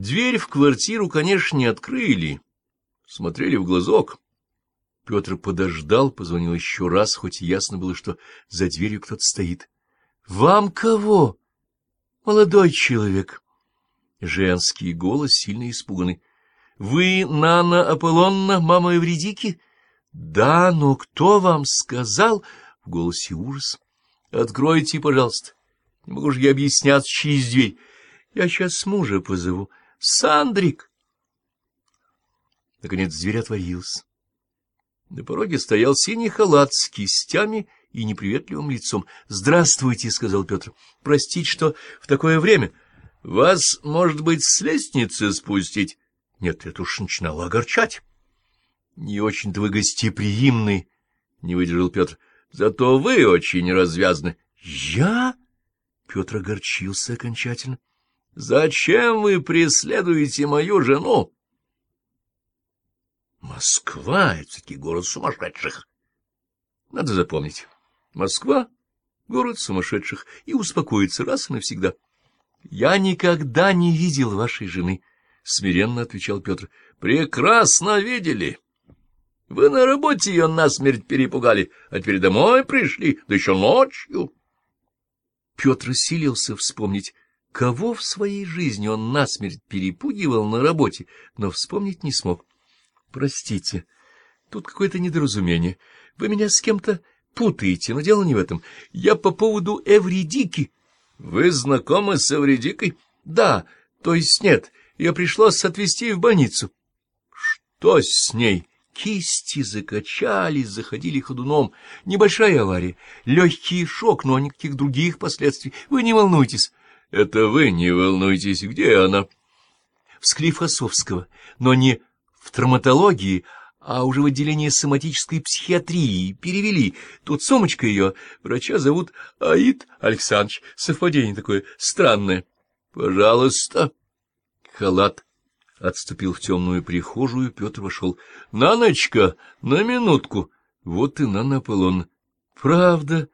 Дверь в квартиру, конечно, не открыли, смотрели в глазок. Петр подождал, позвонил еще раз, хоть ясно было, что за дверью кто-то стоит. — Вам кого? — Молодой человек. Женский голос, сильно испуганный. — Вы Нана Аполлонна, мама Эвредики? — Да, но кто вам сказал? В голосе ужас. — Откройте, пожалуйста. Не могу же я объясняться через дверь. Я сейчас мужа позову. Сандрик! Наконец дверь отворилась. На пороге стоял синий халат с кистями и неприветливым лицом. — Здравствуйте, — сказал Петр. — Простите, что в такое время. Вас, может быть, с лестницы спустить? Нет, это уж начинало огорчать. — Не очень-то вы гостеприимны, — не выдержал Петр. — Зато вы очень развязны. — Я? Петр огорчился окончательно. — Зачем вы преследуете мою жену? Москва — это таки город сумасшедших. Надо запомнить. Москва — город сумасшедших, и успокоиться раз и навсегда. — Я никогда не видел вашей жены, — смиренно отвечал Петр. — Прекрасно видели. Вы на работе ее насмерть перепугали, а теперь домой пришли, да еще ночью. Петр силился вспомнить, кого в своей жизни он насмерть перепугивал на работе, но вспомнить не смог. Простите, тут какое-то недоразумение. Вы меня с кем-то путаете, но дело не в этом. Я по поводу Эвридики. Вы знакомы с Эвридикой? Да, то есть нет. Ее пришлось отвезти в больницу. Что с ней? Кисти закачались, заходили ходуном. Небольшая авария, легкий шок, но никаких других последствий. Вы не волнуйтесь. Это вы не волнуйтесь. Где она? В Склифосовского, но не в травматологии, а уже в отделении соматической психиатрии перевели. Тут сумочка ее, врача зовут Аид Александрович. Совпадение такое странное. Пожалуйста. Халат отступил в темную прихожую, Петр вошел. — Наночка, на минутку. Вот и Нана Аполлон. — Правда?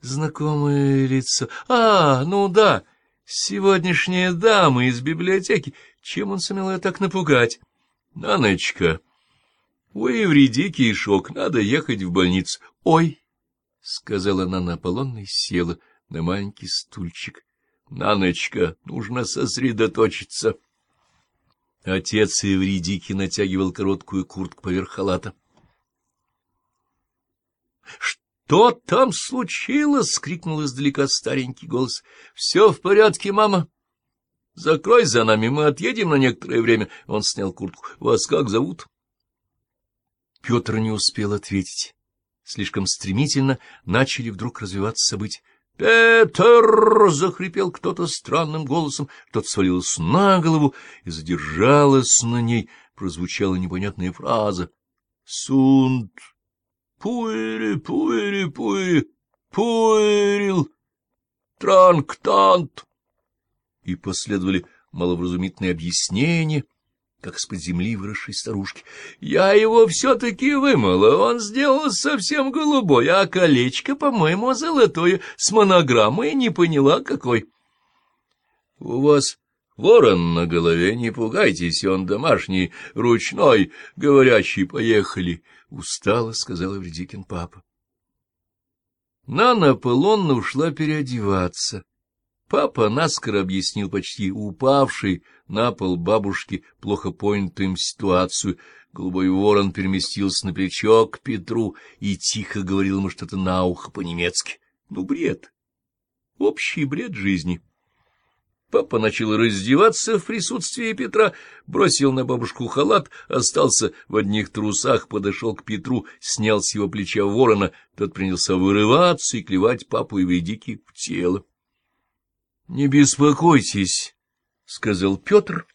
Знакомое лицо. — А, ну да, сегодняшняя дама из библиотеки. Чем он сумел ее так напугать? — Наночка, у Иври дикий шок, надо ехать в больницу. — Ой! — сказала Нана Аполлонна и села на маленький стульчик. — Наночка, нужно сосредоточиться. Отец Ивридики натягивал короткую куртку поверх халата. — Что там случилось? — крикнул издалека старенький голос. — Все в порядке, мама. Закрой за нами, мы отъедем на некоторое время. Он снял куртку. Вас как зовут? Петр не успел ответить. Слишком стремительно начали вдруг развиваться события. «Петр!» — захрипел кто-то странным голосом, что-то свалилось на голову и задержалось на ней. Прозвучала непонятная фраза. «Сунт! Пуэри, пуэри, пуэри, пуэрил! Транктант!» и последовали маловразумительные объяснения, как из-под земли выросшей старушки. «Я его все-таки вымыла, он сделал совсем голубой, а колечко, по-моему, золотое, с монограммой, не поняла, какой». «У вас ворон на голове, не пугайтесь, он домашний, ручной, говорящий, поехали», — устало сказал Эвредикин папа. Нана Аполлонна ушла переодеваться. Папа наскоро объяснил почти упавшей на пол бабушке плохо понятую им ситуацию. Голубой ворон переместился на плечо к Петру и тихо говорил ему что-то на ухо по-немецки. Ну, бред. Общий бред жизни. Папа начал раздеваться в присутствии Петра, бросил на бабушку халат, остался в одних трусах, подошел к Петру, снял с его плеча ворона, тот принялся вырываться и клевать папу и ведики в тело. — Не беспокойтесь, — сказал Петр,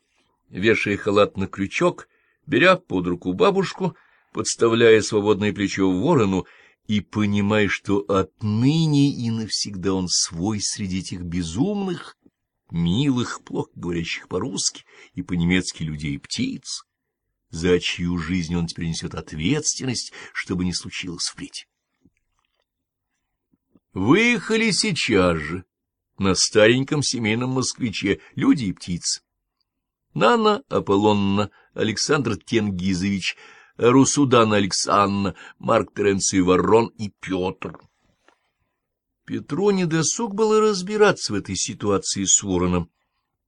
вешая халат на крючок, беря под руку бабушку, подставляя свободное плечо ворону и понимая, что отныне и навсегда он свой среди этих безумных, милых, плохо говорящих по-русски и по-немецки людей и птиц, за чью жизнь он теперь несет ответственность, чтобы не случилось впредь. Выехали сейчас же на стареньком семейном москвиче люди и птицы. Нана Аполлонна, Александр Тенгизович, Русудана Александровна, Марк Теренций Ворон и Петр. Петру недосуг было разбираться в этой ситуации с Вороном.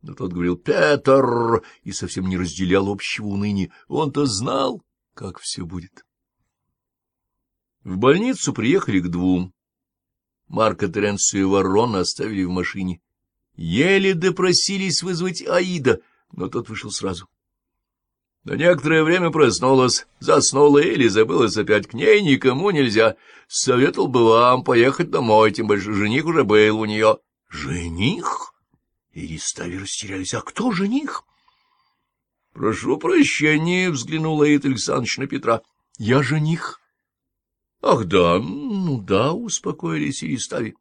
Но тот говорил «Петр» и совсем не разделял общего уныния. Он-то знал, как все будет. В больницу приехали к двум. Марка Теренцию и Ворона оставили в машине. Еле допросились вызвать Аида, но тот вышел сразу. На некоторое время проснулась, заснула или забылась опять. К ней никому нельзя. Советовал бы вам поехать домой, тем больше жених уже был у нее. — Жених? И стави растерялись. — А кто жених? — Прошу прощения, — взглянула Аид Александрович на Петра. — Я жених. — Ах, да, ну да, — успокоились Иристави.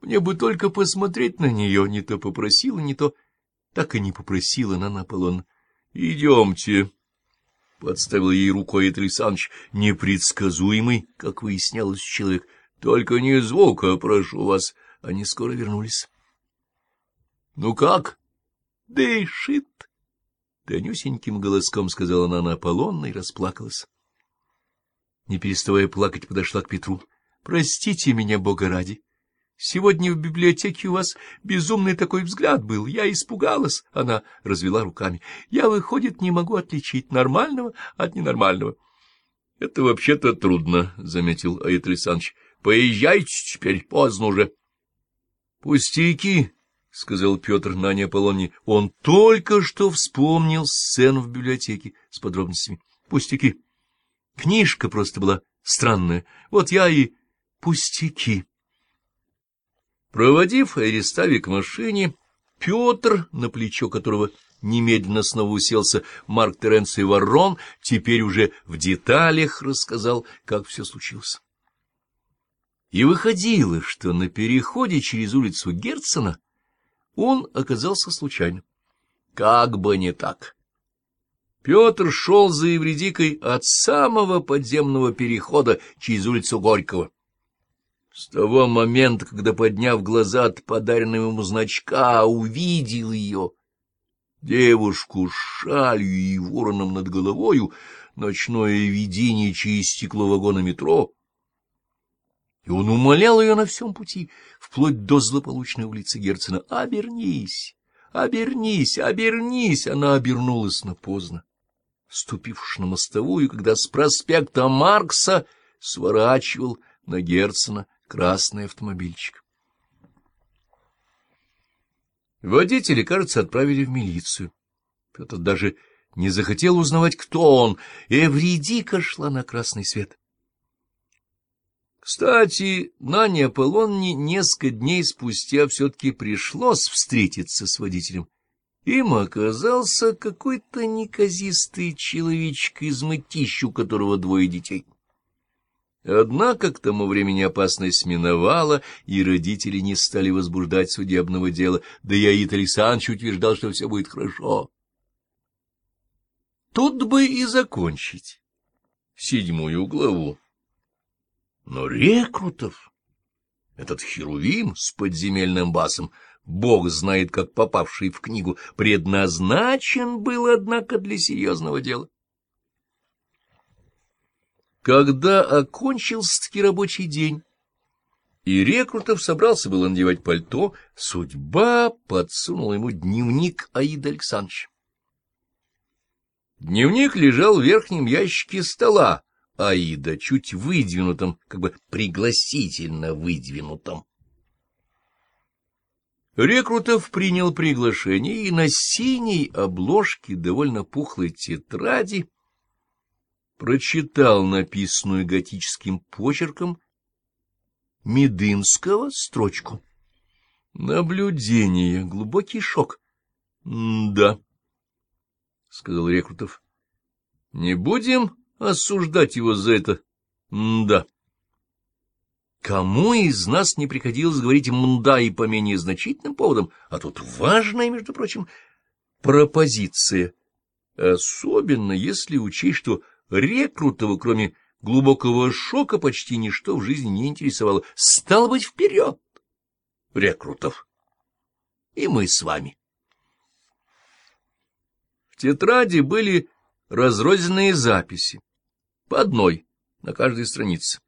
Мне бы только посмотреть на нее, не то попросила, не то так и не попросила на Наполеон. — Идемте, — подставил ей рукой Италий Саныч, непредсказуемый, как выяснялось, человек. — Только не звука, прошу вас. Они скоро вернулись. — Ну как? — Дышит. Тонюсеньким голоском сказала она на Аполлонна и расплакалась. Не переставая плакать, подошла к Петру. — Простите меня, Бога ради. Сегодня в библиотеке у вас безумный такой взгляд был. Я испугалась. Она развела руками. Я, выходит, не могу отличить нормального от ненормального. — Это вообще-то трудно, — заметил Аид Александрович. — Поезжайте теперь, поздно уже. — Пустяки, — сказал Петр на Аполлоне. Он только что вспомнил сцену в библиотеке с подробностями. — Пустяки. Книжка просто была странная. Вот я и... Пустяки. Проводив Аристави к машине, Петр, на плечо которого немедленно снова уселся Марк Теренций Ворон, теперь уже в деталях рассказал, как все случилось. И выходило, что на переходе через улицу Герцена он оказался случайно. Как бы не так. Петр шел за Евредикой от самого подземного перехода через улицу Горького. С того момента, когда, подняв глаза от подаренного ему значка, увидел ее, девушку с шалью и вороном над головою, ночное видение через стекло вагона метро, и он умолял ее на всем пути, вплоть до злополучной улицы Герцена, «Обернись, обернись, обернись!» Она обернулась, но поздно. Ступивши на мостовую, когда с проспекта Маркса сворачивал на Герцена, красный автомобильчик. Водителя, кажется, отправили в милицию. Петр даже не захотел узнавать, кто он. Эвредика шла на красный свет. Кстати, Нане Аполлонне несколько дней спустя все-таки пришлось встретиться с водителем. Им оказался какой-то неказистый человечек из мытищ, у которого двое детей. Однако к тому времени опасность миновала, и родители не стали возбуждать судебного дела, да и Аид Александрович утверждал, что все будет хорошо. Тут бы и закончить седьмую главу. Но рекрутов, этот херувим с подземельным басом, бог знает, как попавший в книгу, предназначен был, однако, для серьезного дела. Когда окончился-таки рабочий день, и Рекрутов собрался было надевать пальто, судьба подсунула ему дневник Аида Александровича. Дневник лежал в верхнем ящике стола Аида, чуть выдвинутом, как бы пригласительно выдвинутом. Рекрутов принял приглашение и на синей обложке довольно пухлой тетради прочитал написанную готическим почерком Медынского строчку. Наблюдение, глубокий шок. — Да, — сказал Рекрутов. — Не будем осуждать его за это. — Да. Кому из нас не приходилось говорить «мда» и по менее значительным поводам, а тут важная, между прочим, пропозиция. Особенно если учесть, что Рекрутова, кроме глубокого шока, почти ничто в жизни не интересовало. Стало быть, вперед! Рекрутов. И мы с вами. В тетради были разрозненные записи, по одной на каждой странице.